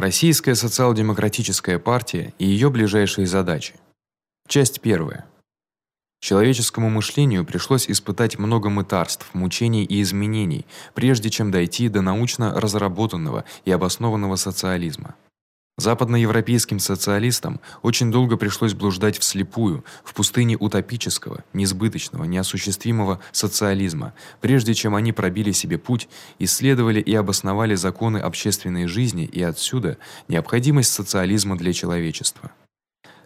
Российская социал-демократическая партия и её ближайшие задачи. Часть первая. Человеческому мышлению пришлось испытать много мытарств, мучений и изменений, прежде чем дойти до научно разработанного и обоснованного социализма. Западноевропейским социалистам очень долго пришлось блуждать вслепую в пустыне утопического, несбыточного, неосуществимого социализма, прежде чем они пробили себе путь, исследовали и обосновали законы общественной жизни и отсюда необходимость социализма для человечества.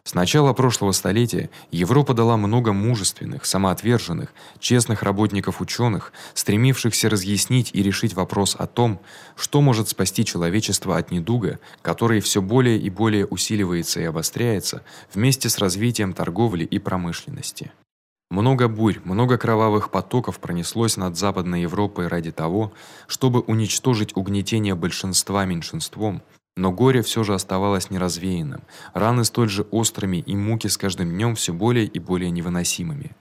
С начала прошлого столетия Европа дала много мужественных, самоотверженных, честных работников-учёных, стремившихся разъяснить и решить вопрос о том, что может спасти человечество от недуга, который всё более и более усиливается и обостряется вместе с развитием торговли и промышленности. Много бурь, много кровавых потоков пронеслось над Западной Европой ради того, чтобы уничтожить угнетение большинства меньшинством но горе всё же оставалось неразвеянным, раны столь же острыми и муки с каждым днём всё более и более невыносимыми.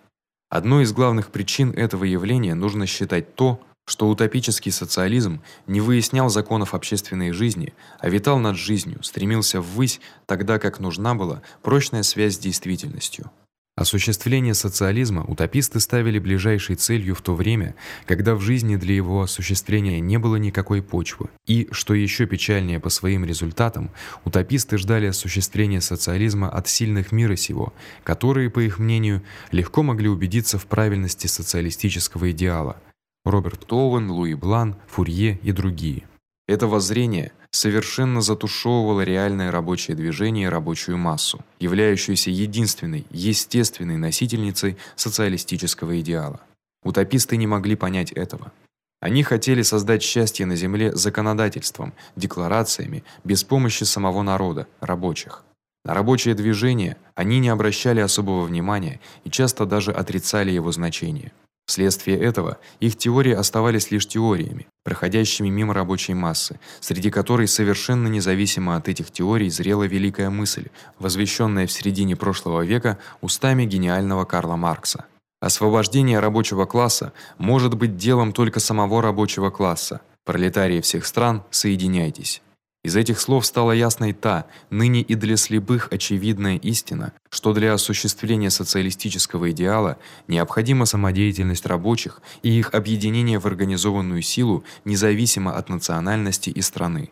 Одной из главных причин этого явления нужно считать то, что утопический социализм не выяснял законов общественной жизни, а витал над жизнью, стремился ввысь, тогда как нужна была прочная связь с действительностью. Осуществление социализма утописты ставили ближайшей целью в то время, когда в жизни для его осуществления не было никакой почвы. И, что ещё печальнее по своим результатам, утописты ждали осуществления социализма от сильных мира сего, которые, по их мнению, легко могли убедиться в правильности социалистического идеала. Роберт Оуэн, Луи Блан, Фурье и другие. Это воззрение совершенно затушевывало реальное рабочее движение и рабочую массу, являющуюся единственной естественной носительницей социалистического идеала. Утописты не могли понять этого. Они хотели создать счастье на земле законодательством, декларациями, без помощи самого народа, рабочих. На рабочее движение они не обращали особого внимания и часто даже отрицали его значение. Вследствие этого их теории оставались лишь теориями, проходящими мимо рабочей массы, среди которой совершенно независимо от этих теорий зрела великая мысль, возвещённая в середине прошлого века устами гениального Карла Маркса. Освобождение рабочего класса может быть делом только самого рабочего класса. Пролетарии всех стран, соединяйтесь. Из этих слов стала ясной та, ныне и для слепых очевидная истина, что для осуществления социалистического идеала необходима самодеятельность рабочих и их объединение в организованную силу, независимо от национальности и страны.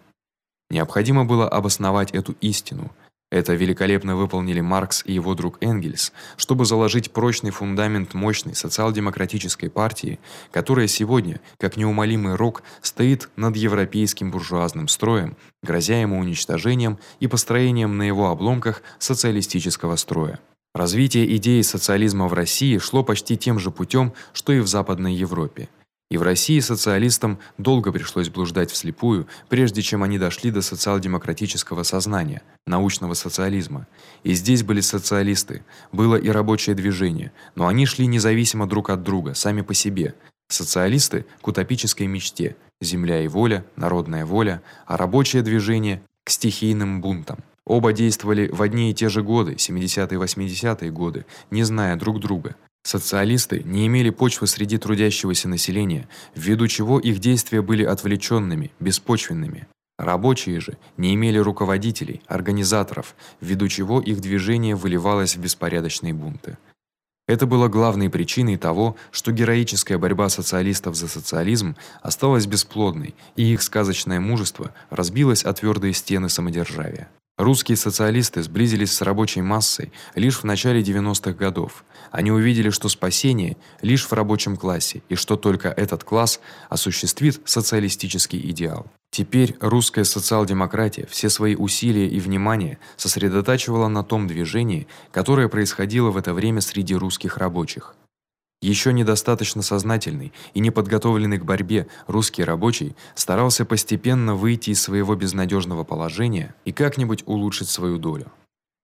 Необходимо было обосновать эту истину, это великолепно выполнили Маркс и его друг Энгельс, чтобы заложить прочный фундамент мощной социал-демократической партии, которая сегодня, как неумолимый рок, стоит над европейским буржуазным строем, грозя ему уничтожением и построением на его обломках социалистического строя. Развитие идеи социализма в России шло почти тем же путём, что и в Западной Европе. И в России социалистам долго пришлось блуждать вслепую, прежде чем они дошли до социал-демократического сознания, научного социализма. И здесь были социалисты, было и рабочее движение, но они шли независимо друг от друга, сами по себе. Социалисты к утопической мечте: земля и воля, народная воля, а рабочее движение к стихийным бунтам. Оба действовали в одни и те же годы, 70-80-е годы, не зная друг друга. Социалисты не имели почвы среди трудящегося населения, ввиду чего их действия были отвлечёнными, беспочвенными. Рабочие же не имели руководителей, организаторов, ввиду чего их движение выливалось в беспорядочные бунты. Это было главной причиной того, что героическая борьба социалистов за социализм осталась бесплодной, и их сказочное мужество разбилось о твёрдые стены самодержавия. Русские социалисты сблизились с рабочей массой лишь в начале 90-х годов. Они увидели, что спасение лишь в рабочем классе и что только этот класс осуществит социалистический идеал. Теперь русская социал-демократия все свои усилия и внимание сосредотачивала на том движении, которое происходило в это время среди русских рабочих. Ещё недостаточно сознательный и неподготовленный к борьбе русский рабочий старался постепенно выйти из своего безнадёжного положения и как-нибудь улучшить свою долю.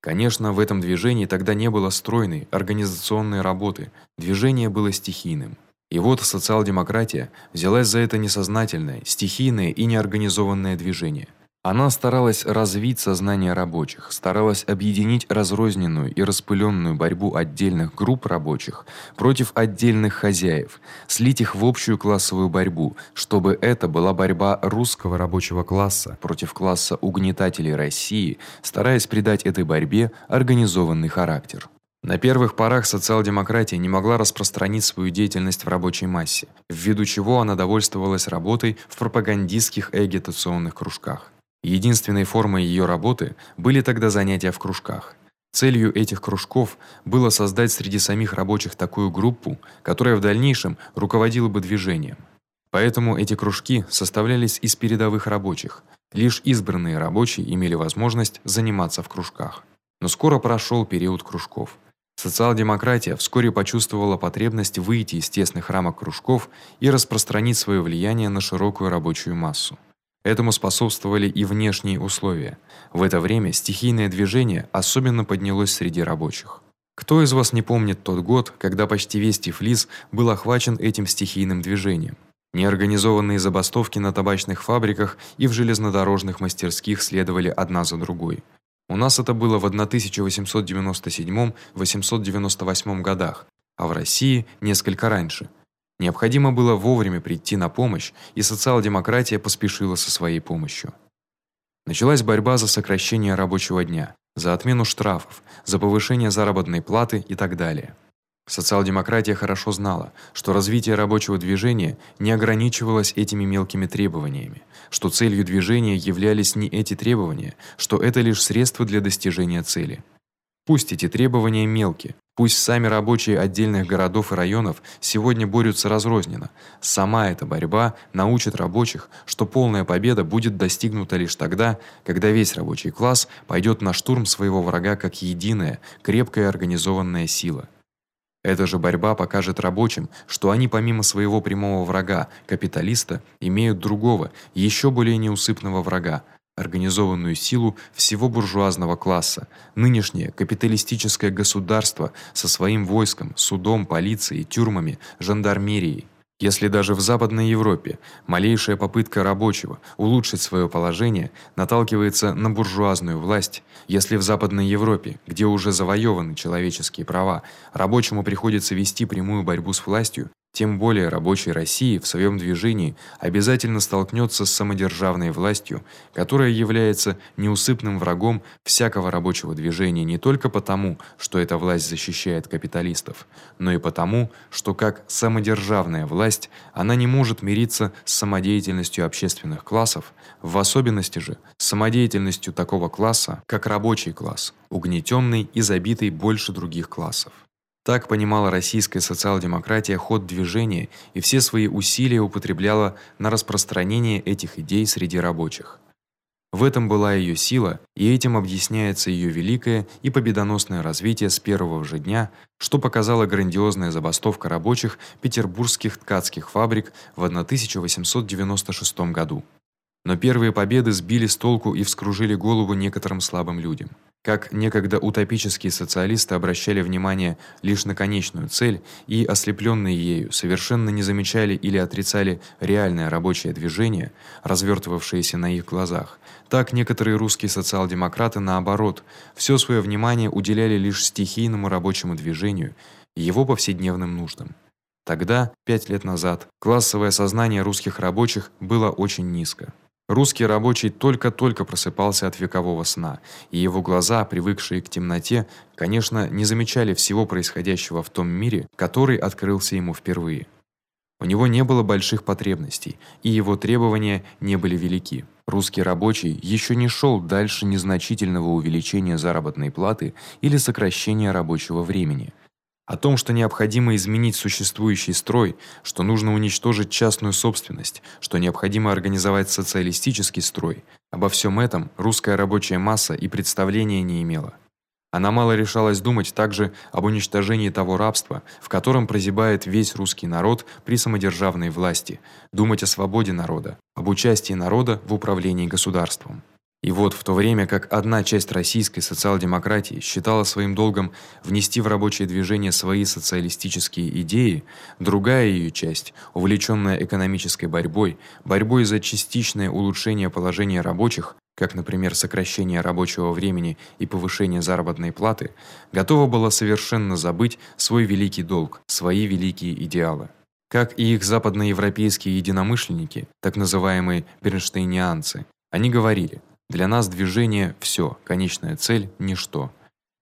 Конечно, в этом движении тогда не было стройной организационной работы. Движение было стихийным. И вот социал-демократия взялась за это несознательное, стихийное и неорганизованное движение. Она старалась развить сознание рабочих, старалась объединить разрозненную и распылённую борьбу отдельных групп рабочих против отдельных хозяев, слить их в общую классовую борьбу, чтобы это была борьба русского рабочего класса против класса угнетателей России, стараясь придать этой борьбе организованный характер. На первых порах социал-демократия не могла распространить свою деятельность в рабочей массе, ввиду чего она довольствовалась работой в пропагандистских и агитационных кружках. Единственной формой её работы были тогда занятия в кружках. Целью этих кружков было создать среди самих рабочих такую группу, которая в дальнейшем руководила бы движением. Поэтому эти кружки составлялись из передовых рабочих. Лишь избранные рабочие имели возможность заниматься в кружках. Но скоро прошёл период кружков. Социал-демократия вскоре почувствовала потребность выйти из тесных рамок кружков и распространить своё влияние на широкую рабочую массу. Этому способствовали и внешние условия. В это время стихийное движение особенно поднялось среди рабочих. Кто из вас не помнит тот год, когда почти весь Тифлис был охвачен этим стихийным движением? Неорганизованные забастовки на табачных фабриках и в железнодорожных мастерских следовали одна за другой. У нас это было в 1897-898 годах, а в России несколько раньше. Необходимо было вовремя прийти на помощь, и социал-демократия поспешила со своей помощью. Началась борьба за сокращение рабочего дня, за отмену штрафов, за повышение заработной платы и так далее. Социал-демократия хорошо знала, что развитие рабочего движения не ограничивалось этими мелкими требованиями, что целью движения являлись не эти требования, что это лишь средство для достижения цели. Пусть эти требования мелкие, Пусть сами рабочие отдельных городов и районов сегодня борются разрозненно. Сама эта борьба научит рабочих, что полная победа будет достигнута лишь тогда, когда весь рабочий класс пойдет на штурм своего врага как единая, крепкая организованная сила. Эта же борьба покажет рабочим, что они помимо своего прямого врага, капиталиста, имеют другого, еще более неусыпного врага организованную силу всего буржуазного класса, нынешнее капиталистическое государство со своим войском, судом, полицией, тюрьмами, жандармерией. Если даже в Западной Европе малейшая попытка рабочего улучшить своё положение наталкивается на буржуазную власть, если в Западной Европе, где уже завоёваны человеческие права, рабочему приходится вести прямую борьбу с властью, тем более рабочий России в своём движении обязательно столкнётся с самодержавной властью, которая является неусыпным врагом всякого рабочего движения не только потому, что эта власть защищает капиталистов, но и потому, что как самодержавная власть, она не может мириться с самодеятельностью общественных классов, в особенности же с самодеятельностью такого класса, как рабочий класс, угнетённый и забитый больше других классов. Так понимала российская социал-демократия ход движения и все свои усилия употребляла на распространение этих идей среди рабочих. В этом была её сила, и этим объясняется её великое и победоносное развитие с первого же дня, что показала грандиозная забастовка рабочих петербургских ткацких фабрик в 1896 году. Но первые победы сбили с толку и вскружили голову некоторым слабым людям. Как некогда утопические социалисты обращали внимание лишь на конечную цель и ослеплённые ею совершенно не замечали или отрицали реальное рабочее движение, развёртывавшееся на их глазах, так некоторые русские социал-демократы наоборот, всё своё внимание уделяли лишь стихийному рабочему движению, его повседневным нуждам. Тогда, 5 лет назад, классовое сознание русских рабочих было очень низко. Русский рабочий только-только просыпался от векового сна, и его глаза, привыкшие к темноте, конечно, не замечали всего происходящего в том мире, который открылся ему впервые. У него не было больших потребностей, и его требования не были велики. Русский рабочий ещё не шёл дальше незначительного увеличения заработной платы или сокращения рабочего времени. О том, что необходимо изменить существующий строй, что нужно уничтожить частную собственность, что необходимо организовать социалистический строй, обо всем этом русская рабочая масса и представления не имела. Она мало решалась думать также об уничтожении того рабства, в котором прозябает весь русский народ при самодержавной власти, думать о свободе народа, об участии народа в управлении государством. И вот в то время как одна часть российской социал-демократии считала своим долгом внести в рабочее движение свои социалистические идеи, другая её часть, увлечённая экономической борьбой, борьбой за частичное улучшение положения рабочих, как, например, сокращение рабочего времени и повышение заработной платы, готова была совершенно забыть свой великий долг, свои великие идеалы. Как и их западноевропейские единомышленники, так называемые бернштейнианцы, они говорили: "Для нас движение всё, конечная цель ничто".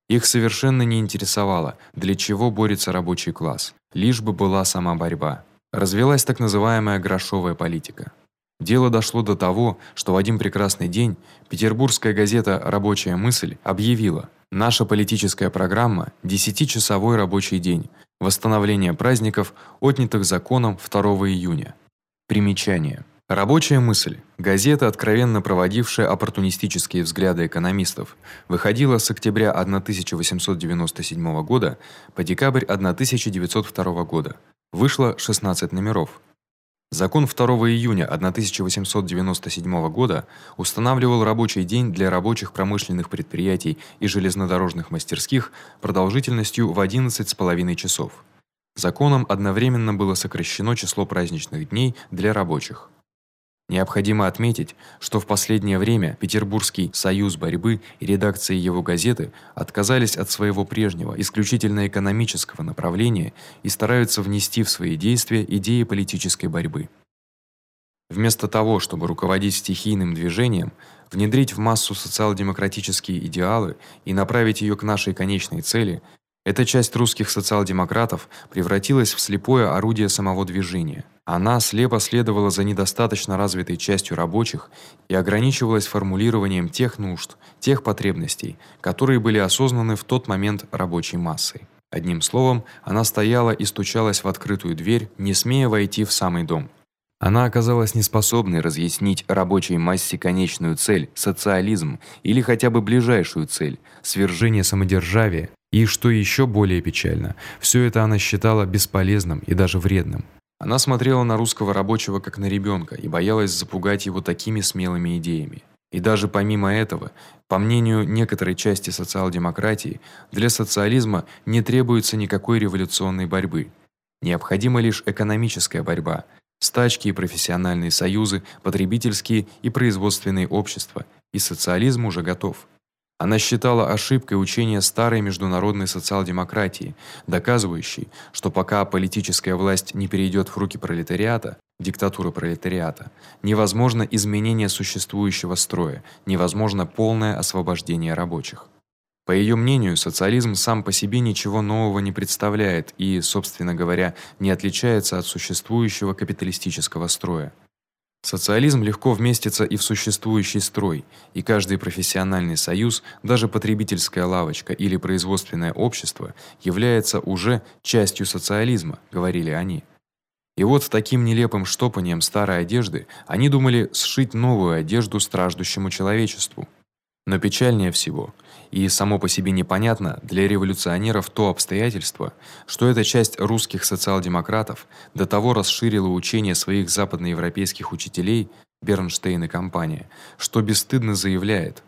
Их совершенно не интересовало, для чего борется рабочий класс, лишь бы была сама борьба. Развелась так называемая грошовая политика. Дело дошло до того, что в один прекрасный день петербургская газета Рабочая мысль объявила: "Наша политическая программа десятичасовой рабочий день, восстановление праздников, отнятых законом 2 июня". Примечание: Рабочая мысль. Газета, откровенно проводившая оппортунистические взгляды экономистов, выходила с октября 1897 года по декабрь 1902 года. Вышло 16 номеров. Закон 2 июня 1897 года устанавливал рабочий день для рабочих промышленных предприятий и железнодорожных мастерских продолжительностью в 11 с половиной часов. Законом одновременно было сокращено число праздничных дней для рабочих. Необходимо отметить, что в последнее время Петербургский союз борьбы и редакции его газеты отказались от своего прежнего исключительно экономического направления и стараются внести в свои действия идеи политической борьбы. Вместо того, чтобы руководить стихийным движением, внедрить в массу социал-демократические идеалы и направить её к нашей конечной цели, эта часть русских социал-демократов превратилась в слепое орудие самого движения. Она слепо следовала за недостаточно развитой частью рабочих и ограничивалась формулированием тех нужд, тех потребностей, которые были осознаны в тот момент рабочей массой. Одним словом, она стояла и стучалась в открытую дверь, не смея войти в самый дом. Она оказалась неспособной разъяснить рабочей массе конечную цель социализм или хотя бы ближайшую цель свержение самодержавия. И что ещё более печально, всё это она считала бесполезным и даже вредным. Она смотрела на русского рабочего как на ребёнка и боялась запугать его такими смелыми идеями. И даже помимо этого, по мнению некоторой части социал-демократии, для социализма не требуется никакой революционной борьбы. Необходима лишь экономическая борьба, стачки и профессиональные союзы, потребительские и производственные общества, и социализм уже готов. Она считала ошибкой учение старой международной социал-демократии, доказывающей, что пока политическая власть не перейдёт в руки пролетариата, диктатуры пролетариата, невозможно изменение существующего строя, невозможно полное освобождение рабочих. По её мнению, социализм сам по себе ничего нового не представляет и, собственно говоря, не отличается от существующего капиталистического строя. Социализм легко вместится и в существующий строй, и каждый профессиональный союз, даже потребительская лавочка или производственное общество является уже частью социализма, говорили они. И вот таким нелепым штопанием старой одежды они думали сшить новую одежду страждущему человечеству. Но печальнее всего, и само по себе непонятно для революционеров то обстоятельство, что эта часть русских социал-демократов до того расширила учение своих западноевропейских учителей Бернштейн и компания, что бесстыдно заявляет: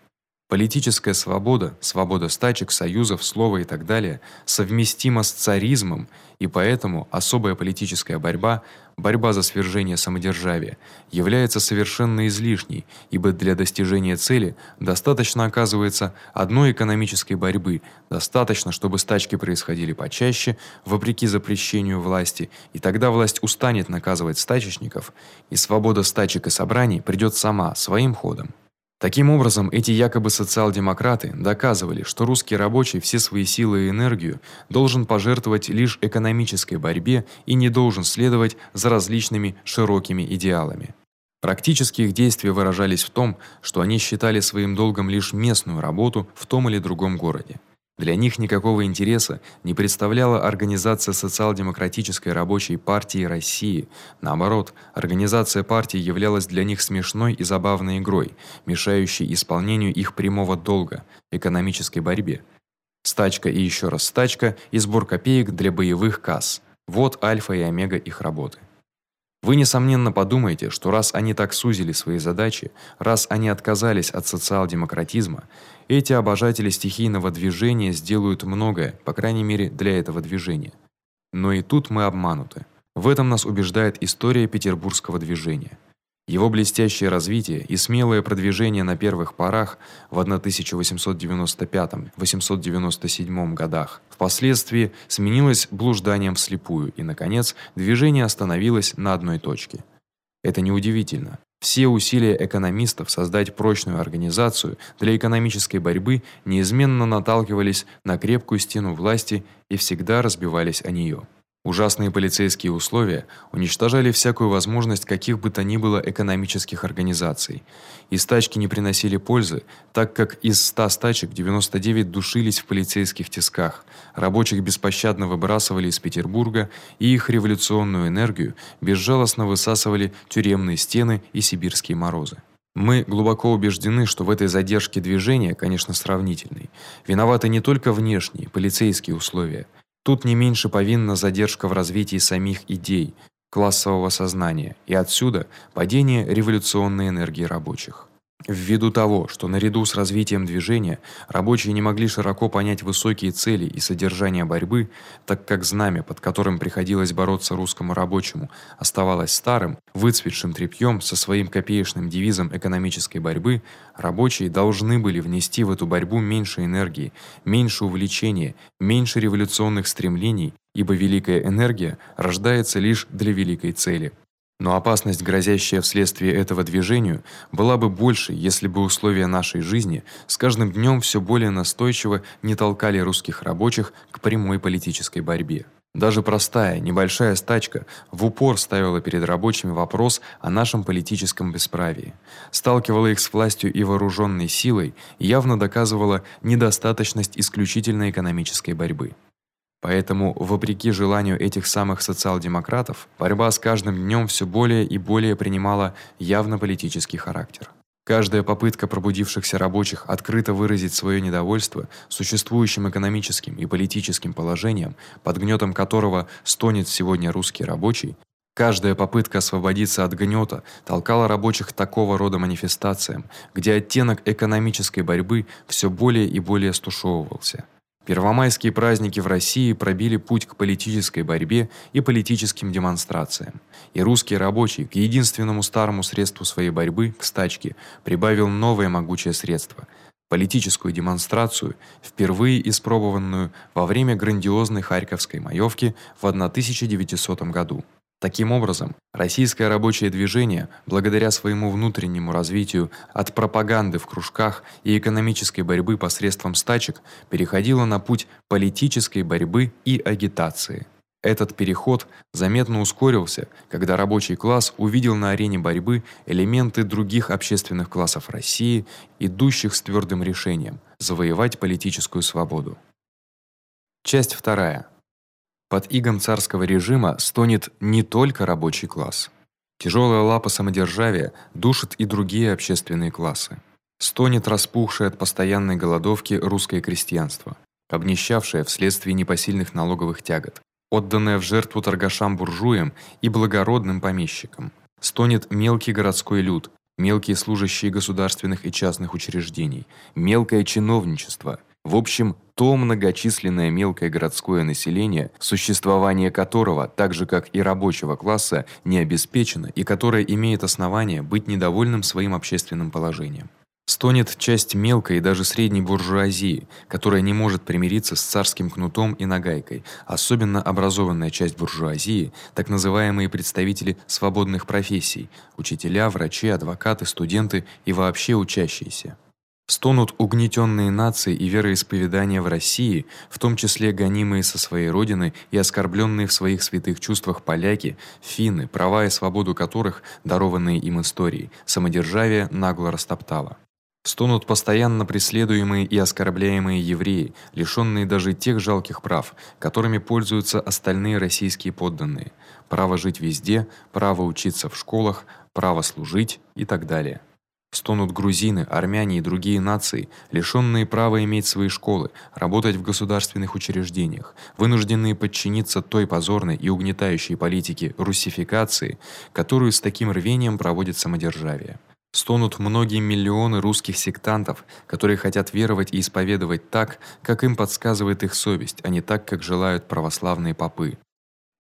Политическая свобода, свобода стачек, союзов, слова и так далее совместима с царизмом, и поэтому особая политическая борьба, борьба за свержение самодержавия, является совершенно излишней, ибо для достижения цели достаточно оказывается одной экономической борьбы, достаточно, чтобы стачки происходили почаще, вопреки запрещению власти, и тогда власть устанет наказывать стачечников, и свобода стачек и собраний придёт сама своим ходом. Таким образом, эти якобы социал-демократы доказывали, что русский рабочий все свои силы и энергию должен пожертвовать лишь экономической борьбе и не должен следовать за различными широкими идеалами. Практически их действия выражались в том, что они считали своим долгом лишь местную работу в том или другом городе. Для них никакого интереса не представляла организация социал-демократической рабочей партии России. Наоборот, организация партии являлась для них смешной и забавной игрой, мешающей исполнению их прямого долга экономической борьбе. Стачка и ещё раз стачка и сбор копеек для боевых касс. Вот альфа и омега их работы. Вы несомненно подумаете, что раз они так сузили свои задачи, раз они отказались от социал-демократизма, эти обожатели стихийного движения сделают многое, по крайней мере, для этого движения. Но и тут мы обмануты. В этом нас убеждает история петербургского движения. Его блестящее развитие и смелое продвижение на первых порах в 1895-897 годах впоследствии сменилось блужданием вслепую, и наконец движение остановилось на одной точке. Это неудивительно. Все усилия экономистов создать прочную организацию для экономической борьбы неизменно наталкивались на крепкую стену власти и всегда разбивались о неё. Ужасные полицейские условия уничтожали всякую возможность каких бы то ни было экономических организаций. И стачки не приносили пользы, так как из 100 стачек 99 душились в полицейских тисках. Рабочих беспощадно выбрасывали из Петербурга, и их революционную энергию безжалостно высасывали тюремные стены и сибирские морозы. Мы глубоко убеждены, что в этой задержке движения, конечно, сравнительной, виноваты не только внешние полицейские условия, Тут не меньше повинна задержка в развитии самих идей, классового сознания, и отсюда падение революционной энергии рабочих. Ввиду того, что наряду с развитием движения рабочие не могли широко понять высокие цели и содержание борьбы, так как знамя, под которым приходилось бороться русскому рабочему, оставалось старым, выцветшим тряпьём со своим копеечным девизом экономической борьбы, рабочие должны были внести в эту борьбу меньше энергии, меньше увлечения, меньше революционных стремлений, ибо великая энергия рождается лишь для великой цели. Но опасность, грозящая вследствие этого движению, была бы больше, если бы условия нашей жизни с каждым днём всё более настойчиво не толкали русских рабочих к прямой политической борьбе. Даже простая, небольшая стачка в упор ставила перед рабочими вопрос о нашем политическом бесправии, сталкивала их с властью и вооружённой силой, явно доказывала недостаточность исключительно экономической борьбы. Поэтому, вопреки желанию этих самых социал-демократов, борьба с каждым днём всё более и более принимала явно политический характер. Каждая попытка пробудившихся рабочих открыто выразить своё недовольство существующим экономическим и политическим положением, под гнётом которого стонет сегодня русский рабочий, каждая попытка освободиться от гнёта толкала рабочих такого рода манифестациям, где оттенок экономической борьбы всё более и более стушевывался. Первомайские праздники в России пробили путь к политической борьбе и политическим демонстрациям. И русский рабочий к единственному старому средству своей борьбы к стачке прибавил новое могучее средство политическую демонстрацию, впервые испробованную во время грандиозной Харьковской маёвки в 1900 году. Таким образом, российское рабочее движение, благодаря своему внутреннему развитию от пропаганды в кружках и экономической борьбы посредством стачек, переходило на путь политической борьбы и агитации. Этот переход заметно ускорился, когда рабочий класс увидел на арене борьбы элементы других общественных классов России, идущих с твёрдым решением завоевать политическую свободу. Часть вторая. Под игом царского режима стонет не только рабочий класс. Тяжёлая лапа самодержавия душит и другие общественные классы. Стонет распухшее от постоянной голодовки русское крестьянство, обнищавшее вследствие непосильных налоговых тягот, отданное в жертву торгашам-буржуям и благородным помещикам. Стонет мелкий городской люд, мелкие служащие государственных и частных учреждений, мелкое чиновничество, в общем, то многочисленное мелкое городское население, существование которого, так же как и рабочего класса, не обеспечено и которое имеет основания быть недовольным своим общественным положением. Стонет часть мелкой и даже средней буржуазии, которая не может примириться с царским кнутом и нагайкой, особенно образованная часть буржуазии, так называемые представители свободных профессий: учителя, врачи, адвокаты, студенты и вообще учащиеся. Стонут угнетённые нации и вероисповедания в России, в том числе гонимые со своей родины и оскорблённые в своих святых чувствах поляки, финны, права и свободу которых, дарованные им историей, самодержавие нагло растоптало. Стонут постоянно преследуемые и оскорбляемые евреи, лишённые даже тех жалких прав, которыми пользуются остальные российские подданные: право жить везде, право учиться в школах, право служить и так далее. Стонут грузины, армяне и другие нации, лишённые права иметь свои школы, работать в государственных учреждениях, вынужденные подчиниться той позорной и угнетающей политике руссификации, которую с таким рвением проводит самодержавие. Стонут многие миллионы русских сектантов, которые хотят веровать и исповедовать так, как им подсказывает их совесть, а не так, как желают православные попы.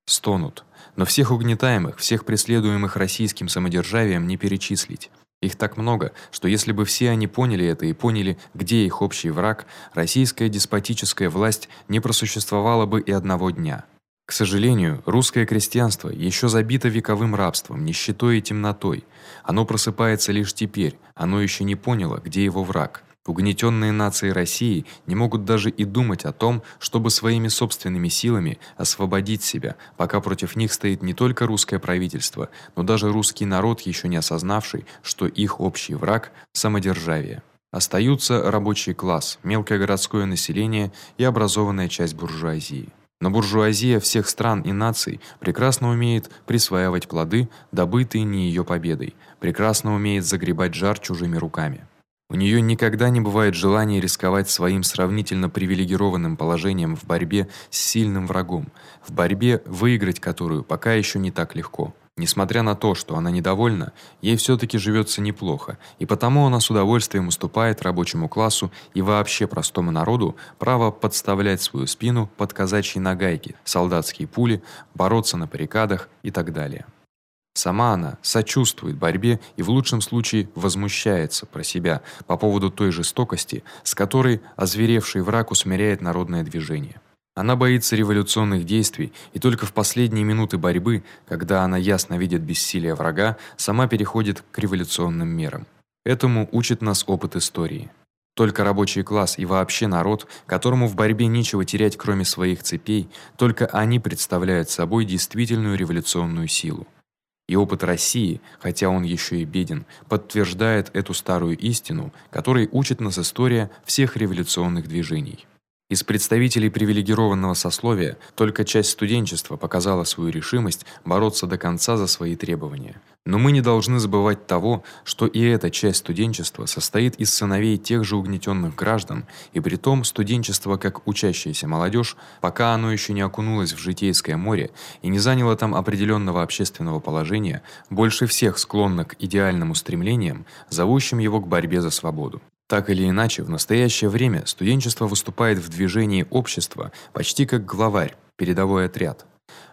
стонут. Но всех угнетаемых, всех преследуемых российским самодержавием не перечислить. Их так много, что если бы все они поняли это и поняли, где их общий враг, российская деспотическая власть не просуществовала бы и одного дня. К сожалению, русское крестьянство ещё забито вековым рабством, нищетой и темнотой. Оно просыпается лишь теперь, оно ещё не поняло, где его враг. Угнетённые нации России не могут даже и думать о том, чтобы своими собственными силами освободить себя, пока против них стоит не только русское правительство, но даже русский народ, ещё не осознавший, что их общий враг самодержавие. Остаются рабочий класс, мелкое городское население и образованная часть буржуазии. Но буржуазия всех стран и наций прекрасно умеет присваивать плоды, добытые не её победой, прекрасно умеет загребать жар чужими руками. У неё никогда не бывает желания рисковать своим сравнительно привилегированным положением в борьбе с сильным врагом, в борьбе, выиграть которую пока ещё не так легко. Несмотря на то, что она недовольна, ей всё-таки живётся неплохо, и потому она с удовольствием уступает рабочему классу и вообще простому народу право подставлять свою спину под казачьи нагайки, солдатские пули, бороться на баррикадах и так далее. Сама она сочувствует борьбе и в лучшем случае возмущается про себя по поводу той жестокости, с которой озверевший враг усмиряет народное движение. Она боится революционных действий, и только в последние минуты борьбы, когда она ясно видит бессилие врага, сама переходит к революционным мерам. Этому учит нас опыт истории. Только рабочий класс и вообще народ, которому в борьбе нечего терять, кроме своих цепей, только они представляют собой действительную революционную силу. И опыт России, хотя он ещё и беден, подтверждает эту старую истину, которой учит нас история всех революционных движений. Из представителей привилегированного сословия только часть студенчества показала свою решимость бороться до конца за свои требования. Но мы не должны забывать того, что и эта часть студенчества состоит из сыновей тех же угнетённых граждан, и притом студенчество, как учащаяся молодежь, пока оно ещё не окунулось в житейское море и не заняло там определённого общественного положения, больше всех склонно к идеальным устремлениям, зовущим его к борьбе за свободу. Так или иначе, в настоящее время студенчество выступает в движении общества почти как главарь, передовой отряд.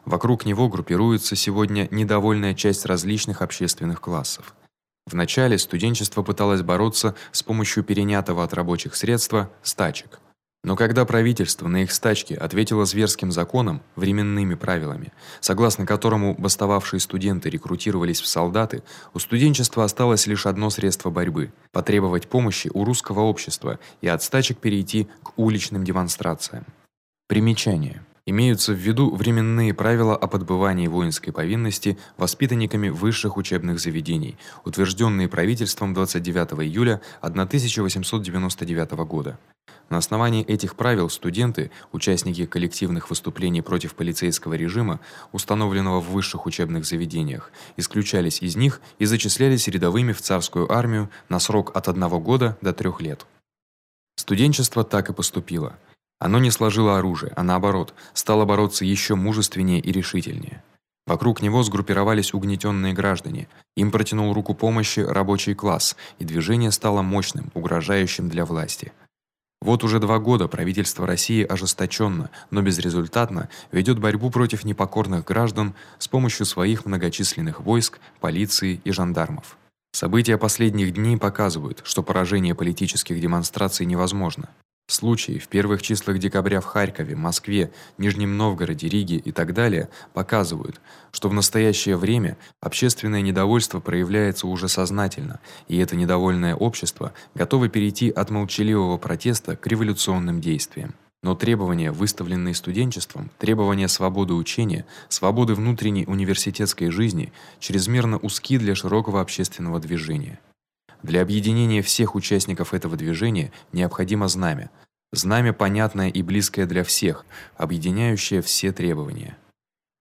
Вокруг него группируется сегодня недовольная часть различных общественных классов. Вначале студенчество пыталось бороться с помощью перенятого от рабочих средства стачек. Но когда правительство на их стачки ответило зверским законом, временными правилами, согласно которому бастовавшие студенты рекрутировались в солдаты, у студенчества осталось лишь одно средство борьбы потребовать помощи у русского общества и от стачек перейти к уличным демонстрациям. Примечание: Имеются в виду временные правила о подбывании воинской повинности воспитанниками высших учебных заведений, утвержденные правительством 29 июля 1899 года. На основании этих правил студенты, участники коллективных выступлений против полицейского режима, установленного в высших учебных заведениях, исключались из них и зачислялись рядовыми в царскую армию на срок от 1 года до 3 лет. Студенчество так и поступило. Оно не сложило оружие, а наоборот, стало бороться ещё мужественнее и решительнее. Вокруг него сгруппировались угнетённые граждане. Им протянул руку помощи рабочий класс, и движение стало мощным, угрожающим для власти. Вот уже два года правительство России ожесточенно, но безрезультатно ведёт борьбу против непокорных граждан с помощью своих многочисленных войск, полиции и жандармов. События последних дней показывают, что поражение политических демонстраций невозможно. Случаи в первых числах декабря в Харькове, Москве, Нижнем Новгороде, Риге и так далее показывают, что в настоящее время общественное недовольство проявляется уже сознательно, и это недовольное общество готово перейти от молчаливого протеста к революционным действиям. Но требования, выставленные студенчеством, требования свободы учения, свободы внутренней университетской жизни, чрезмерно узки для широкого общественного движения. Для объединения всех участников этого движения необходимо знамя. Знамя понятное и близкое для всех, объединяющее все требования.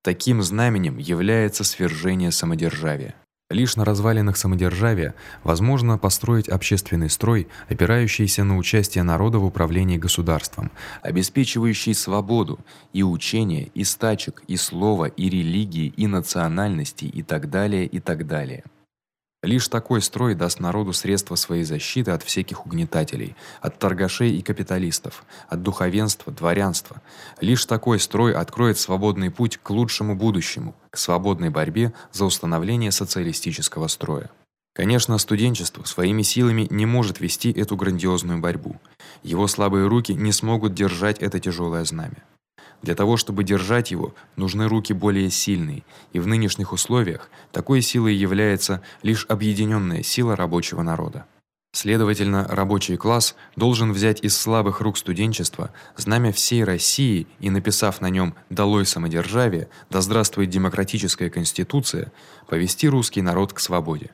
Таким знаменем является свержение самодержавия. Лишь на развалинах самодержавия возможно построить общественный строй, опирающийся на участие народа в управлении государством, обеспечивающий свободу и учения, и стачек, и слова, и религии, и национальности и так далее, и так далее. Лишь такой строй даст народу средства своей защиты от всяких угнетателей, от торгашей и капиталистов, от духовенства, дворянства. Лишь такой строй откроет свободный путь к лучшему будущему, к свободной борьбе за установление социалистического строя. Конечно, студенчество своими силами не может вести эту грандиозную борьбу. Его слабые руки не смогут держать это тяжелое знамя. Для того, чтобы держать его, нужны руки более сильные, и в нынешних условиях такой силой является лишь объединённая сила рабочего народа. Следовательно, рабочий класс должен взять из слабых рук студенчества знамя всей России и написав на нём "Долой самодержавие, да здравствует демократическая конституция", повести русский народ к свободе.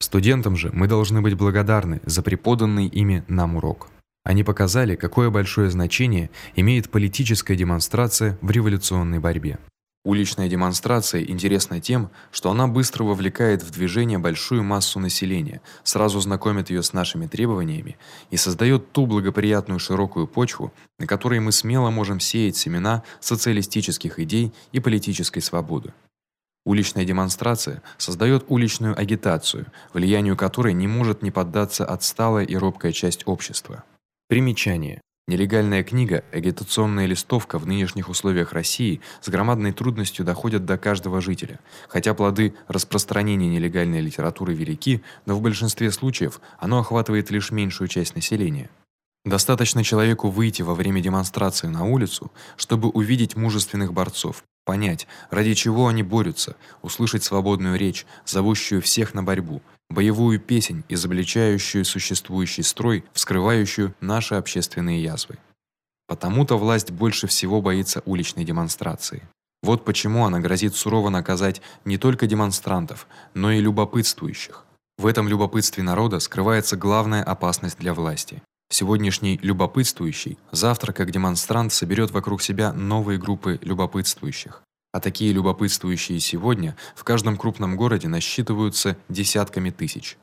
Студентам же мы должны быть благодарны за преподанный ими нам урок. Они показали, какое большое значение имеет политическая демонстрация в революционной борьбе. Уличная демонстрация интересна тем, что она быстро вовлекает в движение большую массу населения, сразу знакомит её с нашими требованиями и создаёт ту благоприятную широкую почву, на которой мы смело можем сеять семена социалистических идей и политической свободы. Уличная демонстрация создаёт уличную агитацию, влиянию которой не может не поддаться отсталая и робкая часть общества. Примечание: Нелегальная книга, агитационная листовка в нынешних условиях России с громадной трудностью доходят до каждого жителя. Хотя плоды распространения нелегальной литературы велики, но в большинстве случаев оно охватывает лишь меньшую часть населения. Достаточно человеку выйти во время демонстрации на улицу, чтобы увидеть мужественных борцов, понять, ради чего они борются, услышать свободную речь, зовущую всех на борьбу, боевую песнь, изобличающую существующий строй, вскрывающую наши общественные язвы. Потому-то власть больше всего боится уличной демонстрации. Вот почему она грозит сурово наказать не только демонстрантов, но и любопытствующих. В этом любопытстве народа скрывается главная опасность для власти. Сегодняшний любопытствующий завтра как демонстрант соберет вокруг себя новые группы любопытствующих. А такие любопытствующие сегодня в каждом крупном городе насчитываются десятками тысяч.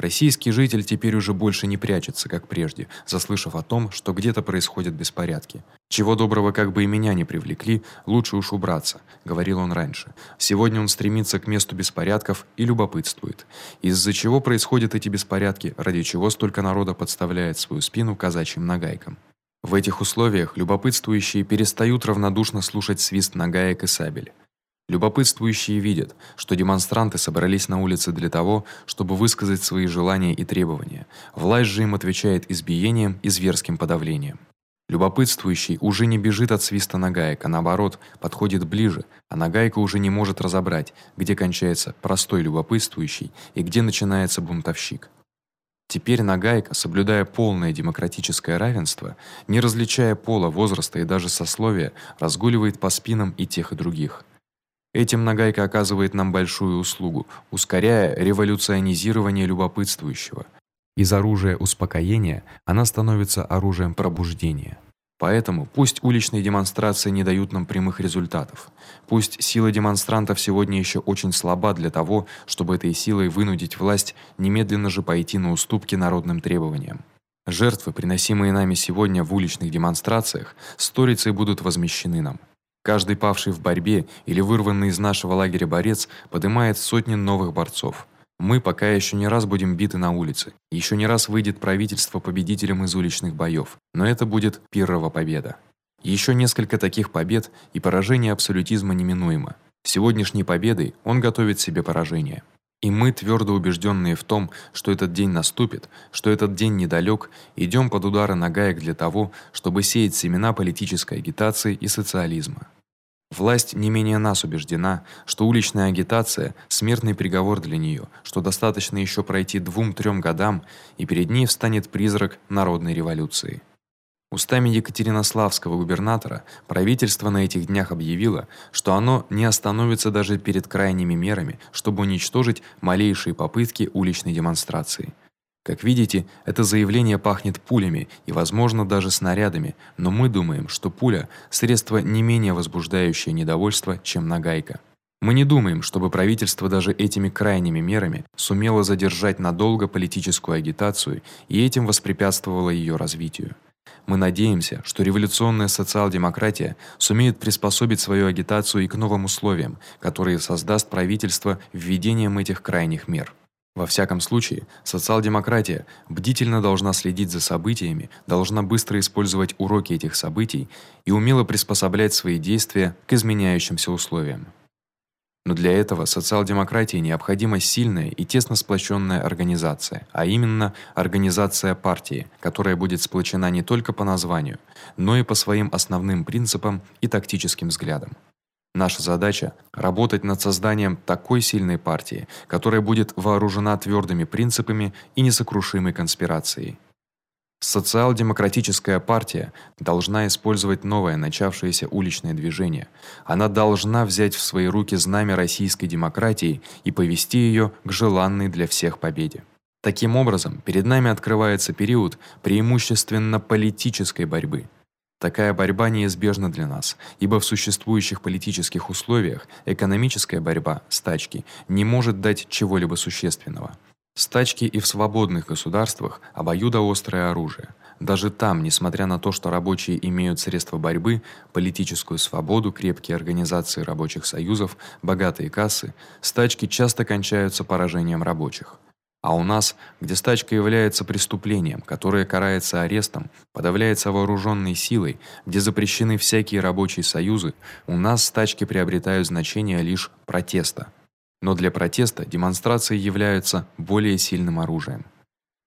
Российский житель теперь уже больше не прячется, как прежде, заслышав о том, что где-то происходят беспорядки. Чего доброго, как бы и меня не привлекли, лучше уж убраться, говорил он раньше. Сегодня он стремится к месту беспорядков и любопытствует. Из-за чего происходят эти беспорядки, ради чего столько народа подставляет свою спину казачьим нагайкам. В этих условиях любопытствующие перестают равнодушно слушать свист нагаек и сабель. Любопытствующие видят, что демонстранты собрались на улице для того, чтобы высказать свои желания и требования. Власть же им отвечает избиением и зверским подавлением. Любопытствующий уже не бежит от свиста нагаек, а наоборот, подходит ближе, а нагайка уже не может разобрать, где кончается простой любопытствующий и где начинается бунтовщик. Теперь нагайка, соблюдая полное демократическое равенство, не различая пола, возраста и даже сословия, разгуливает по спинам и тех и других. Этим нагайка оказывает нам большую услугу, ускоряя революционизирование любопытствующего. Из оружия успокоения она становится оружием пробуждения. Поэтому пусть уличные демонстрации не дают нам прямых результатов. Пусть сила демонстрантов сегодня ещё очень слаба для того, чтобы этой силой вынудить власть немедленно же пойти на уступки народным требованиям. Жертвы, приносимые нами сегодня в уличных демонстрациях, сторицей будут возмещены нам. Каждый павший в борьбе или вырванный из нашего лагеря борец поднимает сотни новых борцов. Мы пока ещё не раз будем биты на улице. Ещё не раз выйдет правительство победителем из уличных боёв, но это будет первая победа. Ещё несколько таких побед, и поражение абсолютизма неминуемо. Сегодняшней победой он готовит себе поражение. И мы, твёрдо убеждённые в том, что этот день наступит, что этот день недалёк, идём под удары нагаек для того, чтобы сеять семена политической агитации и социализма. Власть не менее нас убеждена, что уличная агитация смертный приговор для неё, что достаточно ещё пройти двум-трём годам, и перед ней встанет призрак народной революции. Устами Екатеринославского губернатора правительство на этих днях объявило, что оно не остановится даже перед крайними мерами, чтобы уничтожить малейшие попытки уличной демонстрации. Как видите, это заявление пахнет пулями и, возможно, даже снарядами, но мы думаем, что пуля средство не менее возбуждающее недовольство, чем нагайка. Мы не думаем, чтобы правительство даже этими крайними мерами сумело задержать надолго политическую агитацию и этим воспрепятствовало её развитию. Мы надеемся, что революционная социал-демократия сумеет приспособить свою агитацию и к новым условиям, которые создаст правительство введением этих крайних мер. Во всяком случае, социал-демократия бдительно должна следить за событиями, должна быстро использовать уроки этих событий и умело приспособлять свои действия к изменяющимся условиям. Но для этого социал-демократии необходима сильная и тесно сплоченная организация, а именно организация партии, которая будет сплочена не только по названию, но и по своим основным принципам и тактическим взглядам. Наша задача работать над созданием такой сильной партии, которая будет вооружена твёрдыми принципами и несокрушимой конспирацией. Социал-демократическая партия должна использовать новое начавшееся уличное движение. Она должна взять в свои руки знамя российской демократии и повести её к желанной для всех победе. Таким образом, перед нами открывается период преимущественно политической борьбы. Такая борьба неизбежна для нас, ибо в существующих политических условиях экономическая борьба, стачки, не может дать чего-либо существенного. Стачки и в свободных государствах обоюдоострое оружие. Даже там, несмотря на то, что рабочие имеют средства борьбы, политическую свободу, крепкие организации рабочих союзов, богатые кассы, стачки часто кончаются поражением рабочих. А у нас, где стачка является преступлением, которое карается арестом, подавляется вооружённой силой, где запрещены всякие рабочие союзы, у нас стачки приобретают значение лишь протеста. Но для протеста демонстрации являются более сильным оружием.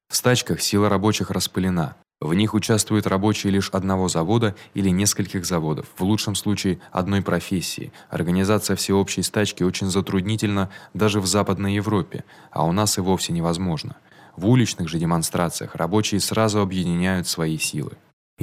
В стачках сила рабочих распылена, в них участвуют рабочие лишь одного завода или нескольких заводов, в лучшем случае одной профессии. Организация всеобщей стачки очень затруднительна даже в Западной Европе, а у нас и вовсе невозможно. В уличных же демонстрациях рабочие сразу объединяют свои силы.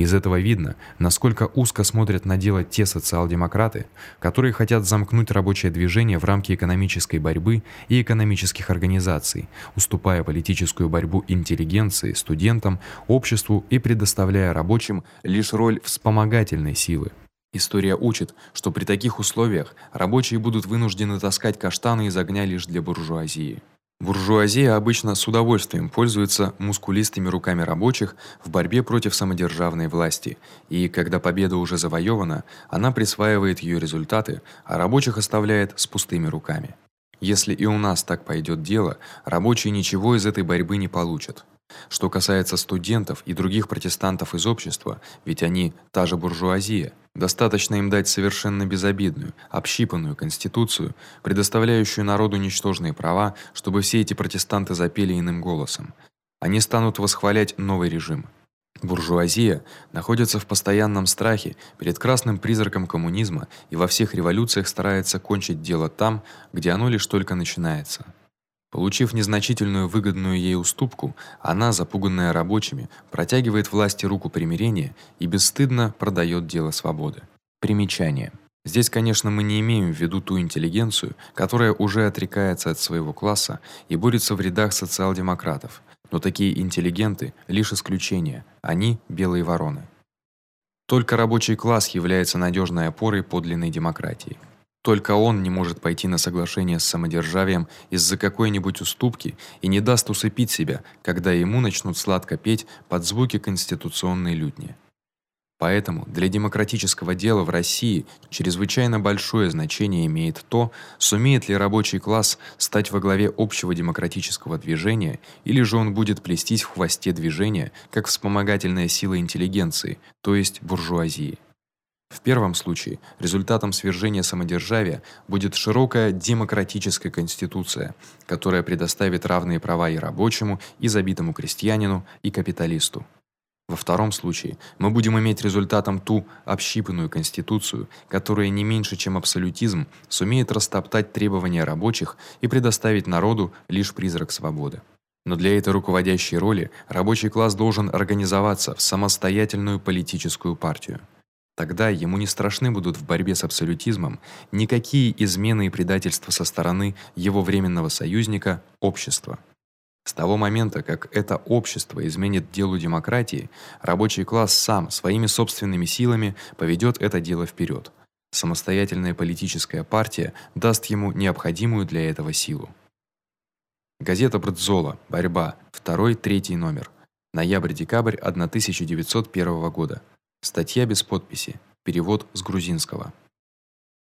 Из этого видно, насколько узко смотрят на дело те социал-демократы, которые хотят замкнуть рабочее движение в рамки экономической борьбы и экономических организаций, уступая политическую борьбу интеллигенции, студентам, обществу и предоставляя рабочим лишь роль вспомогательной силы. История учит, что при таких условиях рабочие будут вынуждены таскать каштаны из огня лишь для буржуазии. Буржуазия обычно с удовольствием пользуется мускулистыми руками рабочих в борьбе против самодержавной власти, и когда победа уже завоевана, она присваивает её результаты, а рабочих оставляет с пустыми руками. Если и у нас так пойдёт дело, рабочие ничего из этой борьбы не получат. Что касается студентов и других протестантов из общества, ведь они та же буржуазия, достаточно им дать совершенно безобидную, общипанную конституцию, предоставляющую народу ничтожные права, чтобы все эти протестанты запели иным голосом. Они станут восхвалять новый режим. Буржуазия находится в постоянном страхе перед красным призраком коммунизма и во всех революциях старается кончить дело там, где оно лишь только начинается. Получив незначительную выгодную ей уступку, она, запуганная рабочими, протягивает власти руку примирения и бесстыдно продаёт дело свободы. Примечание: Здесь, конечно, мы не имеем в виду ту интеллигенцию, которая уже отрекается от своего класса и борется в рядах социал-демократов. Но такие интеллигенты лишь исключение, они белые вороны. Только рабочий класс является надёжной опорой подлинной демократии. Только он не может пойти на соглашение с самодержавием из-за какой-нибудь уступки и не даст усыпить себя, когда ему начнут сладко петь под звуки конституционной лютни. Поэтому для демократического дела в России чрезвычайно большое значение имеет то, сумеет ли рабочий класс стать во главе общего демократического движения или же он будет плестись в хвосте движения, как вспомогательная сила интеллигенции, то есть буржуазии. В первом случае результатом свержения самодержавия будет широкая демократическая конституция, которая предоставит равные права и рабочему, и забитому крестьянину, и капиталисту. Во втором случае мы будем иметь результатом ту общипанную конституцию, которая не меньше, чем абсолютизм, сумеет растоптать требования рабочих и предоставить народу лишь призрак свободы. Но для этой руководящей роли рабочий класс должен организоваться в самостоятельную политическую партию. Тогда ему не страшны будут в борьбе с абсолютизмом никакие измены и предательства со стороны его временного союзника общества. С того момента, как это общество изменит делу демократии, рабочий класс сам своими собственными силами поведёт это дело вперёд. Самостоятельная политическая партия даст ему необходимую для этого силу. Газета Брдзола. Борьба. 2-3 номер. Ноябрь-декабрь 1901 года. Статья без подписи. Перевод с грузинского.